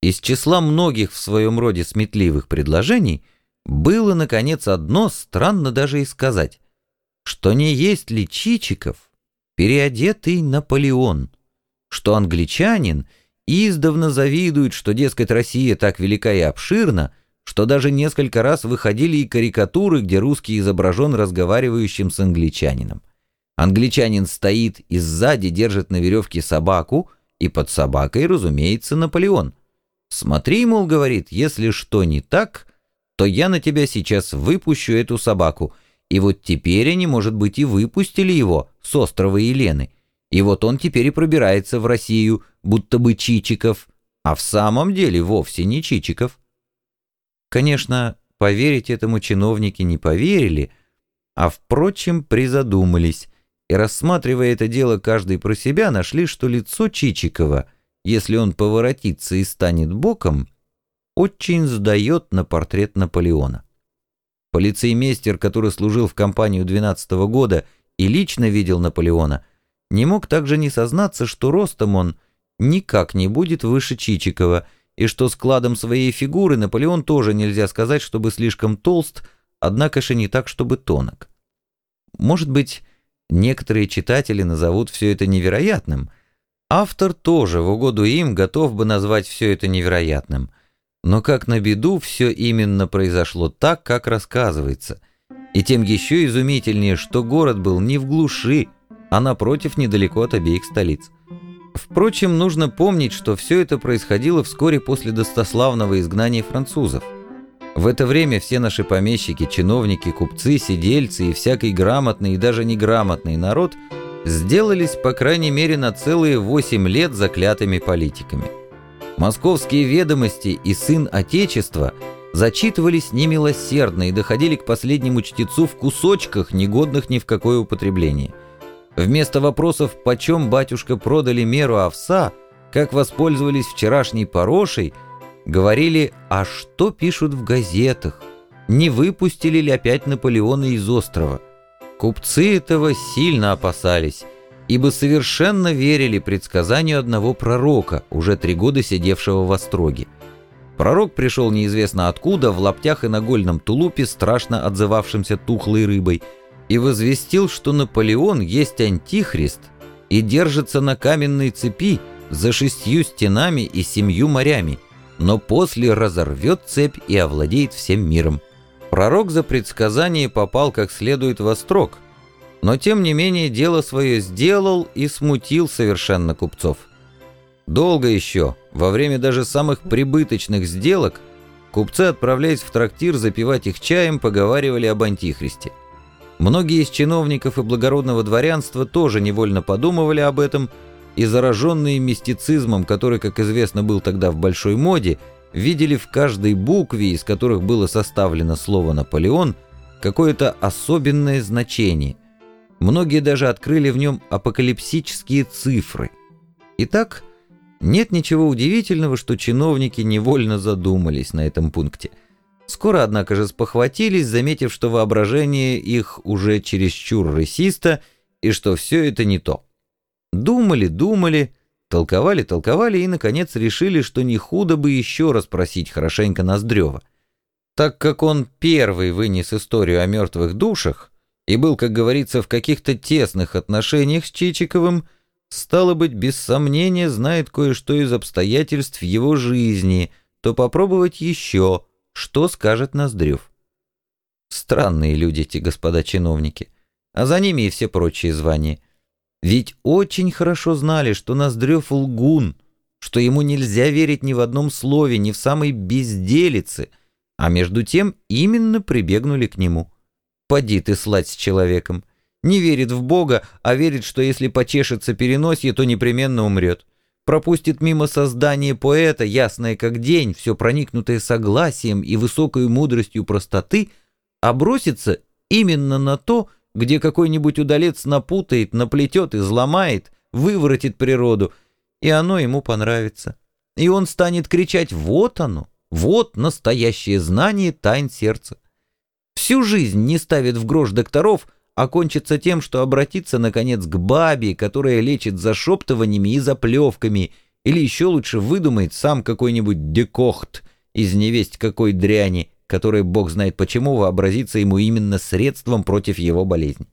Из числа многих в своем роде сметливых предложений было, наконец, одно, странно даже и сказать, что не есть ли Чичиков переодетый Наполеон, что англичанин издавна завидует, что, дескать, Россия так велика и обширна, что даже несколько раз выходили и карикатуры, где русский изображен разговаривающим с англичанином. Англичанин стоит и сзади держит на веревке собаку, и под собакой, разумеется, Наполеон. «Смотри, мол, — говорит, — если что не так, то я на тебя сейчас выпущу эту собаку». И вот теперь они, может быть, и выпустили его с острова Елены. И вот он теперь и пробирается в Россию, будто бы Чичиков, а в самом деле вовсе не Чичиков. Конечно, поверить этому чиновники не поверили, а, впрочем, призадумались, и, рассматривая это дело каждый про себя, нашли, что лицо Чичикова, если он поворотится и станет боком, очень сдает на портрет Наполеона. Полицеймейстер, который служил в компанию 12 -го года и лично видел Наполеона, не мог также не сознаться, что ростом он никак не будет выше Чичикова, и что складом своей фигуры Наполеон тоже нельзя сказать, чтобы слишком толст, однако же не так, чтобы тонок. Может быть, некоторые читатели назовут все это невероятным. Автор тоже в угоду им готов бы назвать все это невероятным. Но как на беду, все именно произошло так, как рассказывается. И тем еще изумительнее, что город был не в глуши, а напротив, недалеко от обеих столиц. Впрочем, нужно помнить, что все это происходило вскоре после достославного изгнания французов. В это время все наши помещики, чиновники, купцы, сидельцы и всякий грамотный и даже неграмотный народ сделались, по крайней мере, на целые восемь лет заклятыми политиками. Московские ведомости и сын Отечества зачитывались немилосердно и доходили к последнему чтецу в кусочках, негодных ни в какое употребление – Вместо вопросов «почем, батюшка, продали меру овса?», «как воспользовались вчерашней порошей?», говорили «а что пишут в газетах?», «не выпустили ли опять Наполеона из острова?». Купцы этого сильно опасались, ибо совершенно верили предсказанию одного пророка, уже три года сидевшего в Остроге. Пророк пришел неизвестно откуда, в лаптях и нагольном тулупе, страшно отзывавшимся тухлой рыбой – и возвестил, что Наполеон есть антихрист и держится на каменной цепи за шестью стенами и семью морями, но после разорвет цепь и овладеет всем миром. Пророк за предсказание попал как следует во строк, но тем не менее дело свое сделал и смутил совершенно купцов. Долго еще, во время даже самых прибыточных сделок, купцы, отправляясь в трактир запивать их чаем, поговаривали об антихристе. Многие из чиновников и благородного дворянства тоже невольно подумывали об этом, и зараженные мистицизмом, который, как известно, был тогда в большой моде, видели в каждой букве, из которых было составлено слово «Наполеон», какое-то особенное значение. Многие даже открыли в нем апокалипсические цифры. Итак, нет ничего удивительного, что чиновники невольно задумались на этом пункте – Скоро, однако же, спохватились, заметив, что воображение их уже чересчур рысисто и что все это не то. Думали, думали, толковали, толковали и, наконец, решили, что не худо бы еще раз просить хорошенько Ноздрева. Так как он первый вынес историю о мертвых душах и был, как говорится, в каких-то тесных отношениях с Чичиковым, стало быть, без сомнения знает кое-что из обстоятельств его жизни, то попробовать еще – что скажет Ноздрев? Странные люди эти господа чиновники, а за ними и все прочие звания. Ведь очень хорошо знали, что Ноздрев лгун, что ему нельзя верить ни в одном слове, ни в самой безделице, а между тем именно прибегнули к нему. Поди ты слать с человеком. Не верит в Бога, а верит, что если почешется переносье, то непременно умрет пропустит мимо создания поэта, ясное как день, все проникнутое согласием и высокой мудростью простоты, а бросится именно на то, где какой-нибудь удалец напутает, наплетет, изломает, выворотит природу, и оно ему понравится. И он станет кричать «Вот оно! Вот настоящее знание тайн сердца!» Всю жизнь не ставит в грош докторов – окончится тем, что обратится, наконец, к бабе, которая лечит зашептываниями и заплевками, или еще лучше выдумает сам какой-нибудь декохт из невесть какой дряни, которая, бог знает почему, вообразится ему именно средством против его болезни.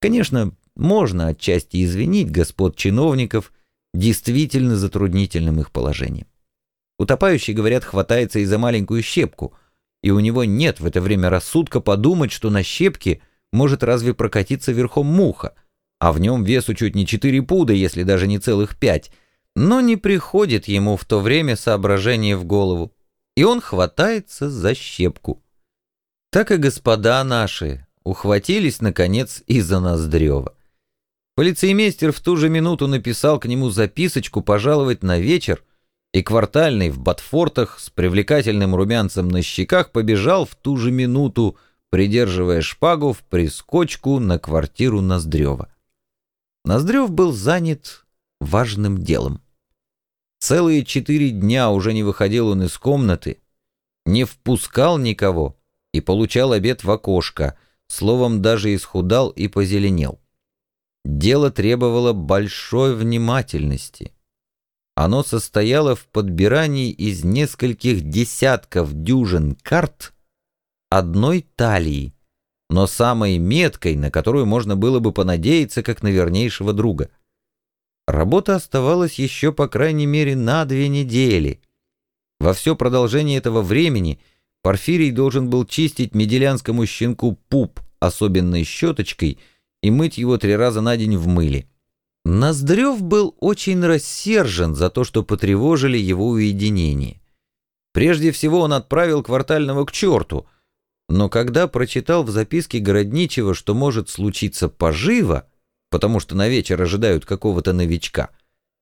Конечно, можно отчасти извинить господ чиновников действительно затруднительным их положением. Утопающий, говорят, хватается и за маленькую щепку, и у него нет в это время рассудка подумать, что на щепке может разве прокатиться верхом муха, а в нем весу чуть не 4 пуда, если даже не целых 5, но не приходит ему в то время соображение в голову, и он хватается за щепку. Так и господа наши ухватились, наконец, и за Ноздрева. Полицеймейстер в ту же минуту написал к нему записочку пожаловать на вечер, и квартальный в ботфортах с привлекательным румянцем на щеках побежал в ту же минуту, придерживая шпагу в прискочку на квартиру Ноздрева. Ноздрев был занят важным делом. Целые четыре дня уже не выходил он из комнаты, не впускал никого и получал обед в окошко, словом, даже исхудал и позеленел. Дело требовало большой внимательности. Оно состояло в подбирании из нескольких десятков дюжин карт одной талии, но самой меткой, на которую можно было бы понадеяться как на вернейшего друга. Работа оставалась еще по крайней мере на две недели. Во все продолжение этого времени Порфирий должен был чистить меделянскому щенку пуп особенной щеточкой — и мыть его три раза на день в мыле. Ноздрев был очень рассержен за то, что потревожили его уединение. Прежде всего он отправил квартального к черту, но когда прочитал в записке Городничего, что может случиться поживо, потому что на вечер ожидают какого-то новичка,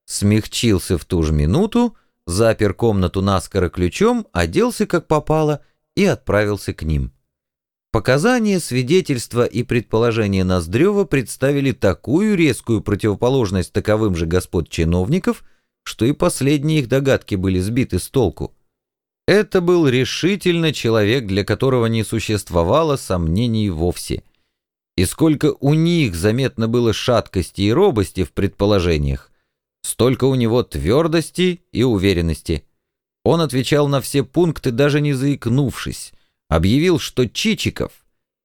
смягчился в ту же минуту, запер комнату наскоро ключом, оделся как попало и отправился к ним. Показания, свидетельства и предположения Ноздрева представили такую резкую противоположность таковым же господ чиновников, что и последние их догадки были сбиты с толку. Это был решительно человек, для которого не существовало сомнений вовсе. И сколько у них заметно было шаткости и робости в предположениях, столько у него твердости и уверенности. Он отвечал на все пункты, даже не заикнувшись, объявил, что Чичиков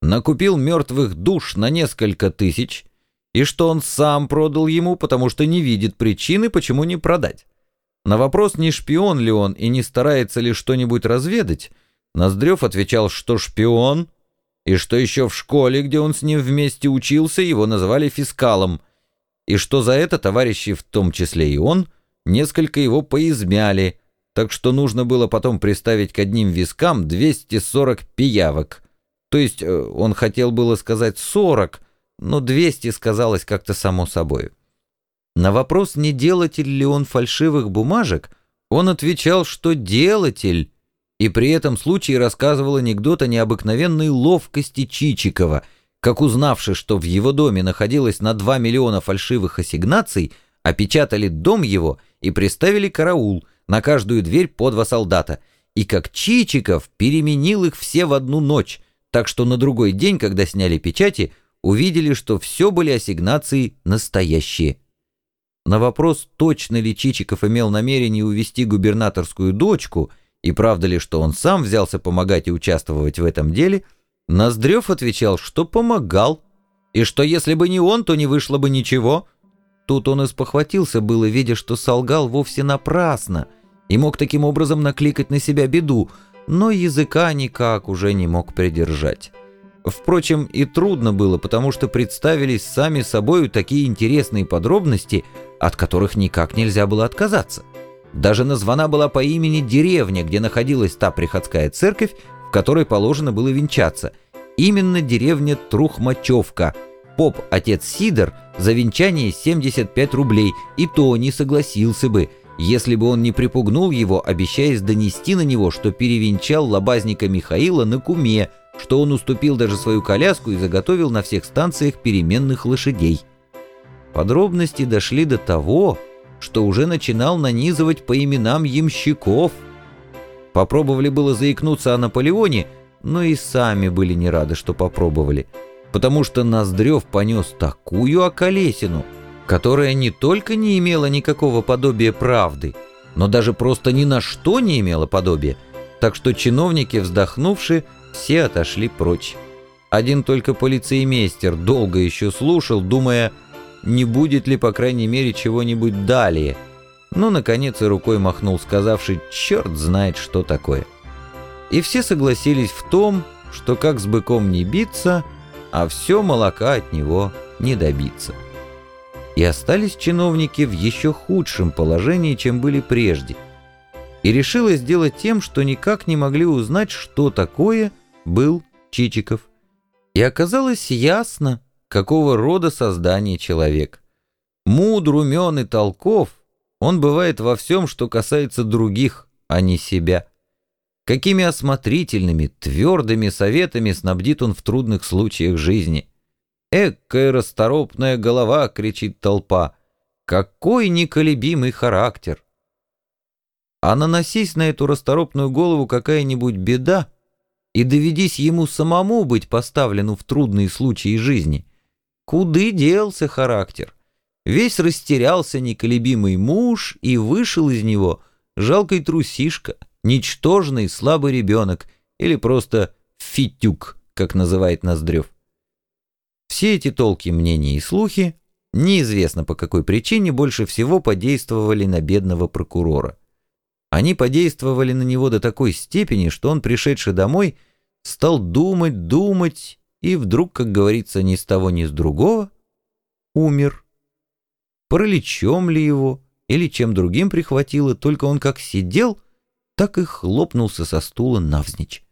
накупил мертвых душ на несколько тысяч и что он сам продал ему, потому что не видит причины, почему не продать. На вопрос, не шпион ли он и не старается ли что-нибудь разведать, Ноздрев отвечал, что шпион, и что еще в школе, где он с ним вместе учился, его называли фискалом, и что за это товарищи, в том числе и он, несколько его поизмяли, так что нужно было потом приставить к одним вискам 240 пиявок. То есть э, он хотел было сказать 40, но 200 сказалось как-то само собой. На вопрос, не делатель ли он фальшивых бумажек, он отвечал, что делатель, и при этом случае рассказывал анекдот о необыкновенной ловкости Чичикова, как узнавши, что в его доме находилось на 2 миллиона фальшивых ассигнаций, опечатали дом его и приставили караул – на каждую дверь по два солдата, и как Чичиков переменил их все в одну ночь, так что на другой день, когда сняли печати, увидели, что все были ассигнации настоящие. На вопрос, точно ли Чичиков имел намерение увести губернаторскую дочку, и правда ли, что он сам взялся помогать и участвовать в этом деле, Ноздрев отвечал, что помогал, и что если бы не он, то не вышло бы ничего. Тут он испохватился было, видя, что солгал вовсе напрасно, и мог таким образом накликать на себя беду, но языка никак уже не мог придержать. Впрочем, и трудно было, потому что представились сами собою такие интересные подробности, от которых никак нельзя было отказаться. Даже названа была по имени деревня, где находилась та приходская церковь, в которой положено было венчаться. Именно деревня Трухмачевка. Поп, отец Сидор, за венчание 75 рублей, и то не согласился бы – если бы он не припугнул его, обещаясь донести на него, что перевенчал лобазника Михаила на куме, что он уступил даже свою коляску и заготовил на всех станциях переменных лошадей. Подробности дошли до того, что уже начинал нанизывать по именам ямщиков. Попробовали было заикнуться о Наполеоне, но и сами были не рады, что попробовали, потому что Ноздрев понес такую околесину — которая не только не имела никакого подобия правды, но даже просто ни на что не имела подобия, так что чиновники, вздохнувши, все отошли прочь. Один только полицеймейстер долго еще слушал, думая, не будет ли, по крайней мере, чего-нибудь далее. Но, наконец, и рукой махнул, сказавший «черт знает, что такое». И все согласились в том, что как с быком не биться, а все молока от него не добиться. И остались чиновники в еще худшем положении, чем были прежде. И решилось сделать тем, что никак не могли узнать, что такое был Чичиков. И оказалось ясно, какого рода создание человек. Мудр, умен и толков, он бывает во всем, что касается других, а не себя. Какими осмотрительными, твердыми советами снабдит он в трудных случаях жизни. «Экая расторопная голова!» — кричит толпа. «Какой неколебимый характер!» А наносись на эту расторопную голову какая-нибудь беда, и доведись ему самому быть поставлену в трудные случаи жизни, куды делся характер? Весь растерялся неколебимый муж и вышел из него жалкий трусишка, ничтожный слабый ребенок или просто фитюк, как называет Ноздрев. Все эти толки, мнения и слухи, неизвестно по какой причине, больше всего подействовали на бедного прокурора. Они подействовали на него до такой степени, что он, пришедший домой, стал думать, думать, и вдруг, как говорится, ни с того, ни с другого, умер. Параличом ли его или чем другим прихватило, только он как сидел, так и хлопнулся со стула навзничь.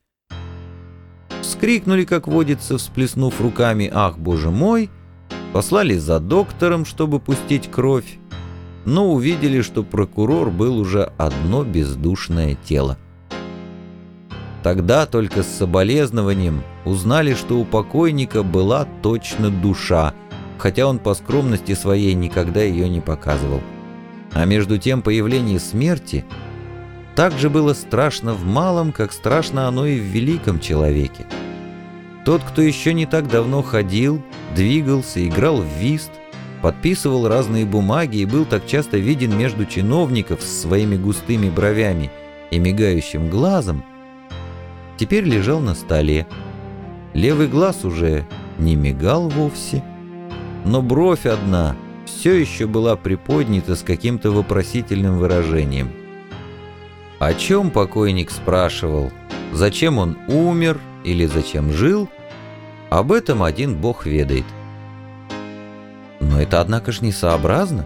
Вскрикнули, как водится, всплеснув руками «Ах, боже мой!», послали за доктором, чтобы пустить кровь, но увидели, что прокурор был уже одно бездушное тело. Тогда только с соболезнованием узнали, что у покойника была точно душа, хотя он по скромности своей никогда ее не показывал. А между тем появление смерти так же было страшно в малом, как страшно оно и в великом человеке. Тот, кто еще не так давно ходил, двигался, играл в вист, подписывал разные бумаги и был так часто виден между чиновников с своими густыми бровями и мигающим глазом, теперь лежал на столе. Левый глаз уже не мигал вовсе, но бровь одна все еще была приподнята с каким-то вопросительным выражением. О чем покойник спрашивал, зачем он умер или зачем жил, об этом один бог ведает. Но это, однако же, несообразно.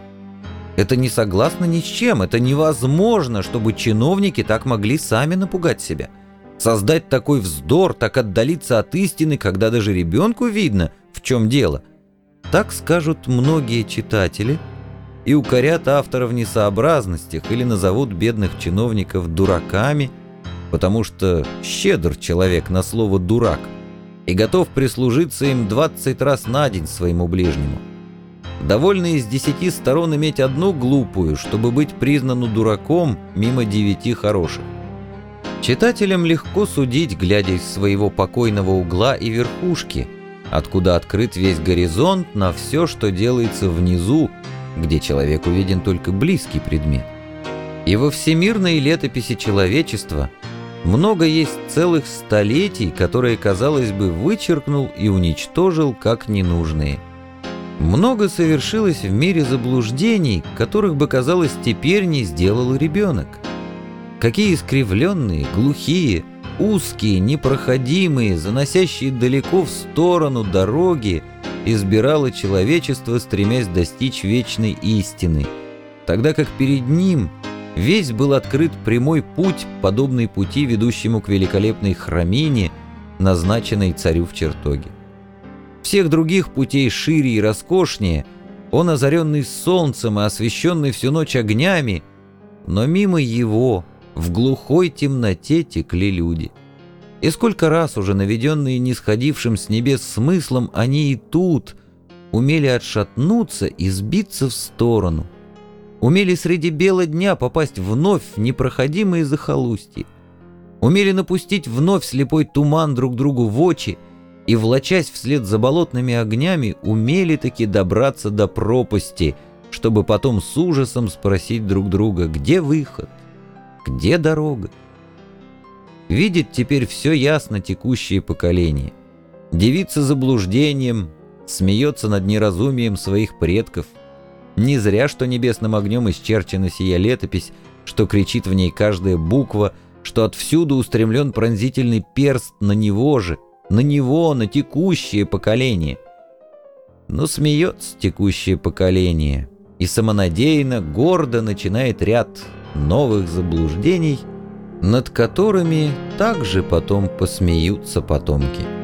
Это не согласно ни с чем. Это невозможно, чтобы чиновники так могли сами напугать себя. Создать такой вздор, так отдалиться от истины, когда даже ребенку видно, в чем дело. Так скажут многие читатели и укорят автора в несообразностях или назовут бедных чиновников дураками, потому что щедр человек на слово «дурак» и готов прислужиться им 20 раз на день своему ближнему. Довольно из десяти сторон иметь одну глупую, чтобы быть признанным дураком мимо девяти хороших. Читателям легко судить, глядя из своего покойного угла и верхушки, откуда открыт весь горизонт на все, что делается внизу, где человеку виден только близкий предмет. И во всемирной летописи человечества много есть целых столетий, которые, казалось бы, вычеркнул и уничтожил как ненужные – много совершилось в мире заблуждений, которых бы, казалось, теперь не сделал ребенок. Какие искривленные, глухие, узкие, непроходимые, заносящие далеко в сторону дороги избирало человечество, стремясь достичь вечной истины, тогда как перед ним весь был открыт прямой путь, подобный пути, ведущему к великолепной храмине, назначенной царю в чертоге. Всех других путей шире и роскошнее, он озаренный солнцем и освещенный всю ночь огнями, но мимо его в глухой темноте текли люди. И сколько раз уже наведенные нисходившим с небес смыслом, они и тут умели отшатнуться и сбиться в сторону, умели среди бела дня попасть вновь в непроходимые захолустья, умели напустить вновь слепой туман друг другу в очи и, влачась вслед за болотными огнями, умели таки добраться до пропасти, чтобы потом с ужасом спросить друг друга, где выход, где дорога. Видит теперь все ясно текущее поколение. Девица заблуждением, смеется над неразумием своих предков. Не зря, что небесным огнем исчерчена сия летопись, что кричит в ней каждая буква, что отвсюду устремлен пронзительный перст на него же, на него, на текущее поколение. Но смеется текущее поколение и самонадеянно, гордо начинает ряд новых заблуждений, над которыми также потом посмеются потомки.